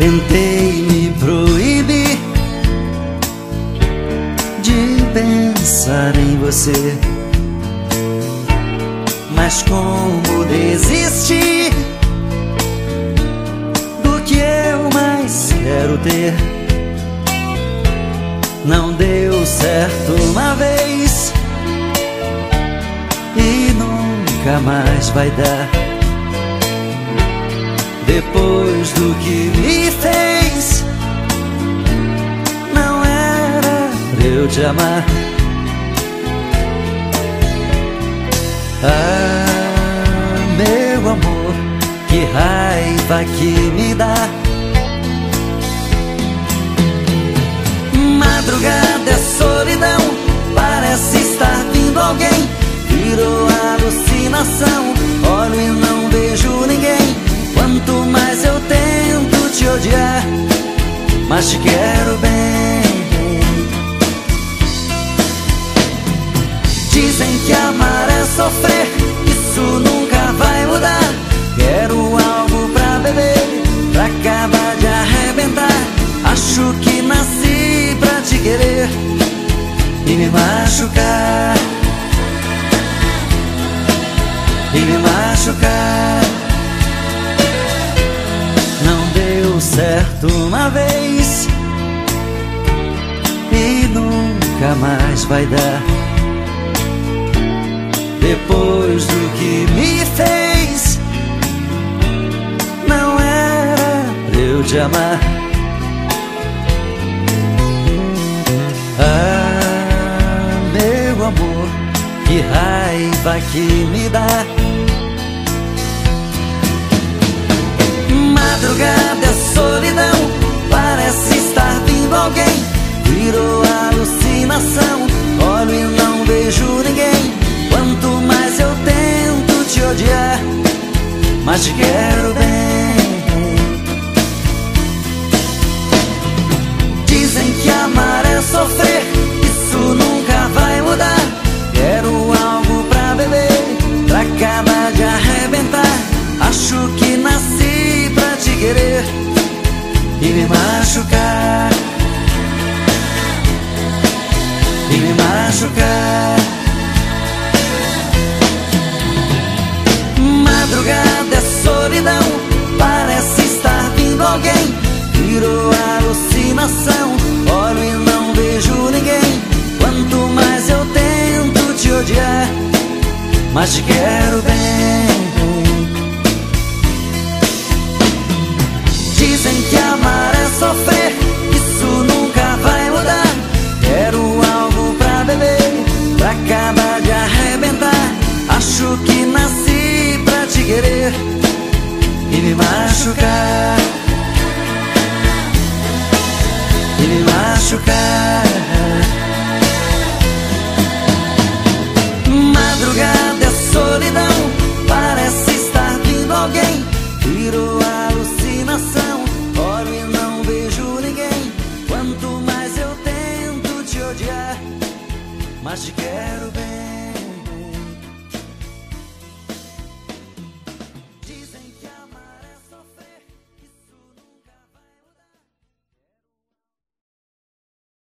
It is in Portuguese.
Tentei me proibir de pensar em você. Mas como desistir do que eu mais quero ter? Não deu certo uma vez e nunca mais vai dar. Depois do que me fez. Não era pra eu te amar. Ah, meu amor Que raiva que me dá. Madrugada é solidão Parece estar vindo alguém. Virou alucinação mas te quero bem. Dizem que amar é sofrer, isso nunca vai mudar. Quero algo pra beber, pra acabar de arrebentar. Acho que nasci pra te querer e me machucar. Certo uma vez e nunca mais vai dar. Depois do que me fez, não era pra eu te amar. Ah, meu amor, que raiva que me dá. Madrugada é solidão Parece estar vindo alguém. Virou alucinação Olho e não vejo ninguém. Quanto mais eu tento te odiar Mas te quero bem. Dizem que amar é sofrer Isso nunca vai mudar. Quero algo pra beber Pra acabar de arrebentar. Acho que e me machucar. E me machucar. Madrugada é solidão, parece estar vindo alguém. Virou alucinação, olho e não vejo ninguém. Quanto mais eu tento te odiar, mas te quero bem. Dizem que amar é sofrer, isso nunca vai mudar. Quero algo pra beber, pra acabar de arrebentar. Acho que nasci pra te querer e me machucar. E me machucar. mas te quero bem.